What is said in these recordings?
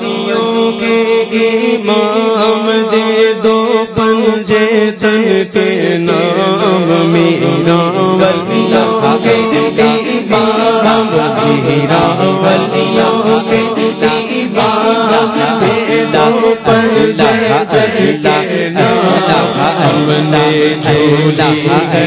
ولیوں کے امام دے دو پنجے تن کے نام میرا ولیوں کے امام میرا ولیوں کے امام دے دو پنجے تن کے نام ہم نے چولی ہے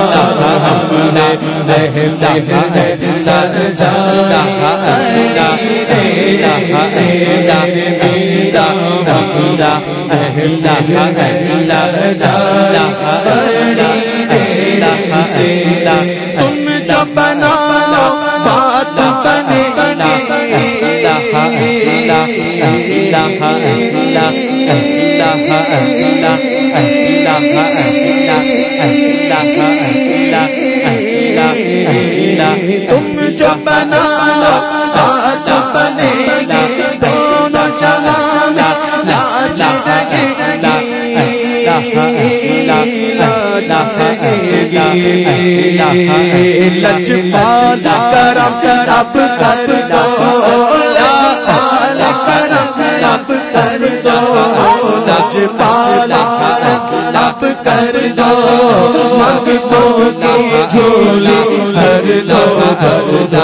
تم جو بنا بات بنے تم جو بنا بات بنے دونوں چلانا گی لچ پال کرم کرب کر